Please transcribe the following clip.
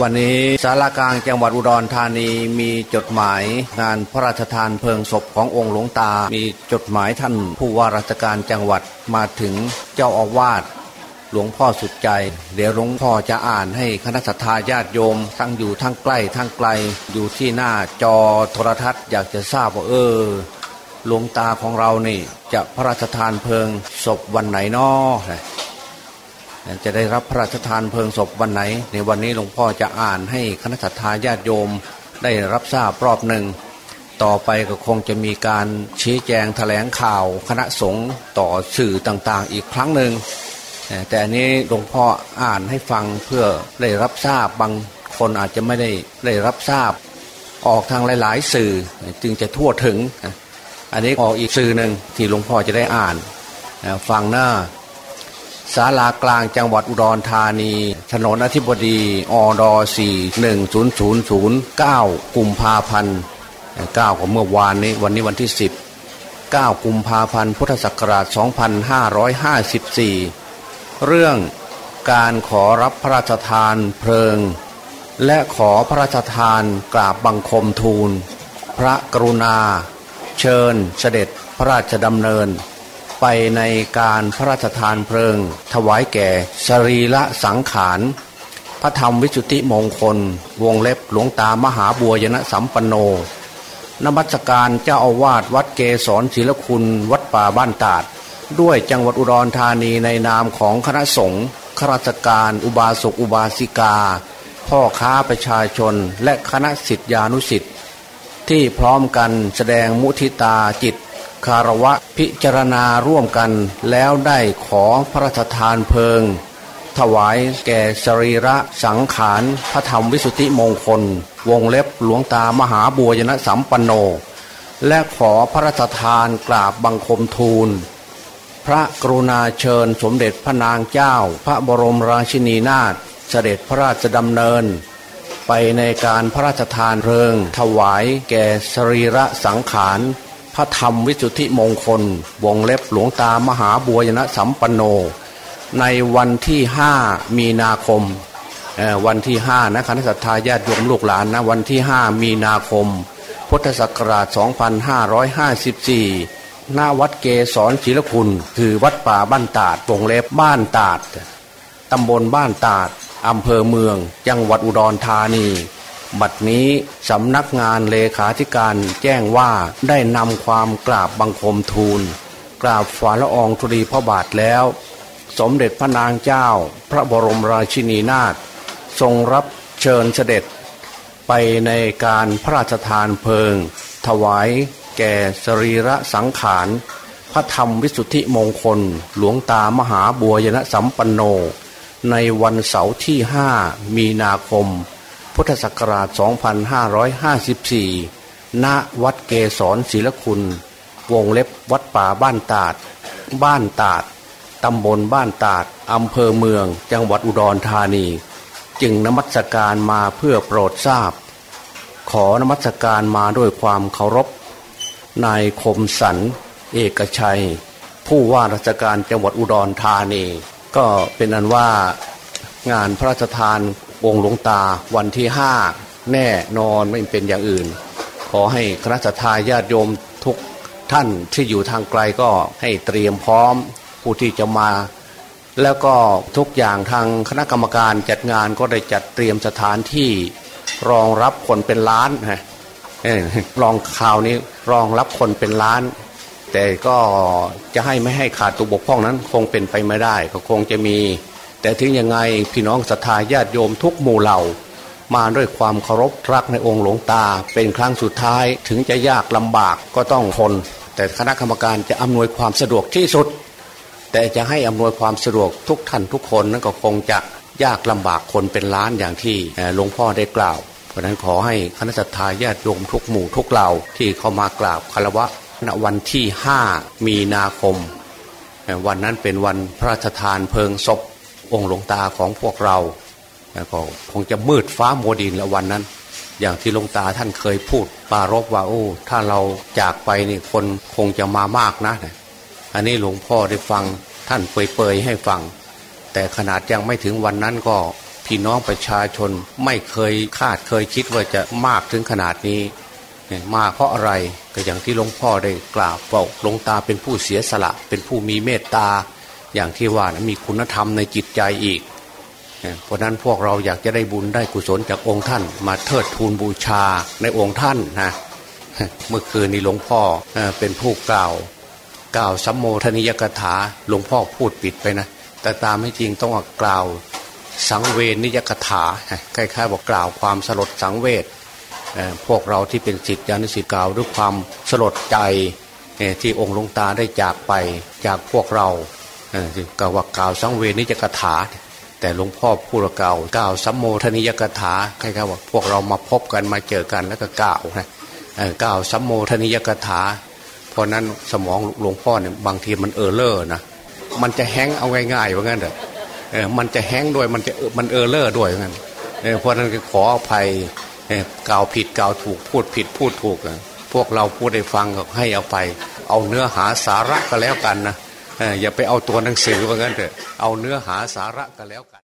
วันนี้สารากลางจังหวัดอุดรธานีมีจดหมายงานพระราชทานเพลิงศพขององค์หลวงตา มีจดหมายท่านผู้ว่าราชการจังหวัดมาถึงเจ้าอาวาสหลวงพ่อสุดใจ เดี๋ยวหลวงพ่อจะอ่านให้คณะสัตยาติโยม ทั้งอยู่ทั้งใกล้ทั้งไกลอยู่ที่หน้าจอโทรทัศน์อยากจะทราบว่าเออหลวงตาของเรานี่ จะพระราชทานเพลิงศพวันไหนนาะ จะได้รับพระราชทานเพลิงศพวันไหน ในวันนี้หลวงพ่อจะอ่านให้คณะสัตยาติโยมได้รับทราบรอบหนึ่ง ต่อไปก็คงจะมีการชี้แจงแถลงข่าวคณะสงฆ์ต่อสื่อต่างๆ อีกครั้งหนึ่งแต่อันนี้หลวงพ่ออ่านให้ฟังเพื่อได้รับทราบบางคนอาจจะไม่ได้ได้รับทราบ ออกทางหลาย ๆ สื่อจึงจะทั่วถึง อันนี้ออกอีกสื่อหนึ่งที่หลวงพ่อจะได้อ่านฟังหน้า ศาลากลางจังหวัดอุดรธานี ถนนอธิบดีอดสี่หนึ่งศูนย์ศูนย์ศูนย์เก้ากุมภาพันธ์เก้าของเมื่อวานนี้วันนี้วันที่สิบเก้ากุมภาพันธ์พุทธศักราชสองพันห้าร้อยห้าสิบสี่เรื่องการขอรับพระราชทานเพลิง และขอพระราชทานกราบบังคมทูล พระกรุณา เชิญเสด็จพระราชดำเนิน ไปในการพระราชทานเพลิง ถวายแก่สรีละสังขารพระธรรมวิสุทธิมงคล วงเล็บหลวงตามหาบัวยนะสัมปันโนนมัสการเจ้าอาวาสวัดเกศรศิลคุณวัดป่าบ้านตาด ด้วยจังหวัดอุดรธานีในนามของคณะสงฆ์ข้าราชการอุบาสกอุบาสิกา พ่อค้าประชาชนและคณะสิทธิานุสิทธิ์ที่พร้อมกันแสดงมุทิตาจิต คารวะพิจารณาร่วมกันแล้วได้ขอพระราชทานเพลิง ถวายแก่สรีระสังขารพระธรรมวิสุทธิมงคล วงเล็บหลวงตามหาบัวยนสัมปันโน และขอพระราชทานกราบบังคมทูล พระกรุณาเชิญสมเด็จพระนางเจ้า พระบรมราชินีนาถเสด็จพระราชดำเนินไปในการพระราชทานเพลิง ถวายแก่สรีระสังขาร ระธรรมวิสุทธิมงคล วงเล็บหลวงตามหาบัวยนะสัมปันโน ในวันที่ห้ามีนาคมวันที่ห้านะคณะสัตยาญาติโยมลูกหลานนะวันที่ห้ามีนาคม พุทธศักราช 2554 หน้าวัดเกศรศิลคุณ คือวัดป่าบ้านตาดวงเล็บบ้านตาดตำบลบ้านตาดอำเภอเมือง จังหวัดอุดรธานี บัดนี้สำนักงานเลขาธิการแจ้งว่าได้นำความกราบบังคมทูล กราบฝ่าละอองธุลีพระบาทแล้ว สมเด็จพระนางเจ้า พระบรมราชินีนาถทรงรับเชิญเสด็จ ไปในการพระราชทานเพลิง ถวายแก่สรีระสังขาร พระธรรมวิสุทธิมงคล หลวงตามหาบัวยนสัมปันโน ในวันเสาร์ที่ห้ามีนาคม พุทธศักราช 2554 ณ วัดเกศรศิลคุณ วงเล็บวัดป่าบ้านตาด บ้านตาด ตำบลบ้านตาด อำเภอเมือง จังหวัดอุดรธานี จึงนมัสการมาเพื่อโปรดทราบ ขอนมัสการมาด้วยความเคารพ นายคมสัน เอกชัย ผู้ว่าราชการจังหวัดอุดรธานี ก็เป็นอันว่างานพระราชทาน องค์หลวงตาวันที่ห้าแน่นอนไม่เป็นอย่างอื่น ขอให้คณะทาญาติโยมทุกท่านที่อยู่ทางไกลก็ให้เตรียมพร้อมผู้ที่จะมา แล้วก็ทุกอย่างทางคณะกรรมการจัดงานก็ได้จัดเตรียมสถานที่รองรับคนเป็นล้านฮะรองข่าวนี้รองรับคนเป็นล้าน แต่ก็จะให้ไม่ให้ขาดตัวบกพร่องนั้นคงเป็นไปไม่ได้ ก็คงจะมี แต่ถึงยังไงพี่น้องศรัทธาญาติโยมทุกหมู่เหล่า มาด้วยความเคารพรักในองค์หลวงตา เป็นครั้งสุดท้ายถึงจะยากลำบากก็ต้องทนแต่คณะกรรมการจะอำนวยความสะดวกที่สุด แต่จะให้อำนวยความสะดวกทุกท่านทุกคนนั้นก็คงจะยากลำบากคนเป็นล้านอย่างที่หลวงพ่อได้กล่าว เพราะนั้นขอให้คณะสัตยาญาติโยมทุกหมู่ทุกเหล่าที่เข้ามากราบคารวะณวันที่ 5 มีนาคม วันนั้นเป็นวันพระราชทานเพลิงศพ องค์หลวงตาของพวกเราก็คงจะมืดฟ้าโมดินล้ววันนั้น อย่างที่หลวงตาท่านเคยพูดปารบว่าโอ้ถ้าเราจากไปนี่คนคงจะมามากนะ อันนี้หลวงพ่อได้ฟังท่านเปยๆให้ฟัง แต่ขนาดยังไม่ถึงวันนั้นก็พี่น้องประชาชนไม่เคยคาดเคยคิดว่าจะมากถึงขนาดนี้มาเพราะอะไรก็อย่างที่หลวงพ่อได้กล่าวบอกหลวงตาเป็นผู้เสียสละ เป็นผู้มีเมตตา อย่างที่ว่านะมีคุณธรรมในจิตใจอีก เพราะนั้นพวกเราอยากจะได้บุญได้กุศลจากองค์ท่าน มาเทิดทูนบูชาในองค์ท่านนะเมื่อคืนนี้หลวงพ่อเป็นผู้กล่าว กล่าวสัมโมทนิยกถาหลวงพ่อพูดปิดไปนะ แต่ตามไม่จริงต้องกล่าวสังเวนิยกถาใกล้ๆบอกกล่าวความสลดสังเวชพวกเราที่เป็นสิทธิอนุสิกล่าวด้วยความสลดใจที่องค์หลวงตาได้จากไปจากพวกเรา กล่าวว่ากล่าวสังเวนิยกถา แต่หลวงพ่อพูดกล่าวกล่าวสัมโมทนิยกถาใครๆว่าพวกเรามาพบกันมาเจอกันแล้วก็กล่าวนะกล่าวสัมโมทนียกถา เพราะนั้นสมองหลวงพ่อเนี่ยบางทีมัน error นะมันจะแห้งเอาง่ายๆว่างั้นเถอะมันจะแห้งด้วยมันจะมัน error ด้วยงั้นเพราะนั้นขออภัยกล่าวผิดกล่าวถูกพูดผิดพูดถูกพวกเราพูดได้ฟังก็ให้เอาไป เอาเนื้อหาสาระก็แล้วกันนะ อย่าไปเอาตัวหนังสือว่างั้นเถอะเอาเนื้อหาสาระก็แล้วกัน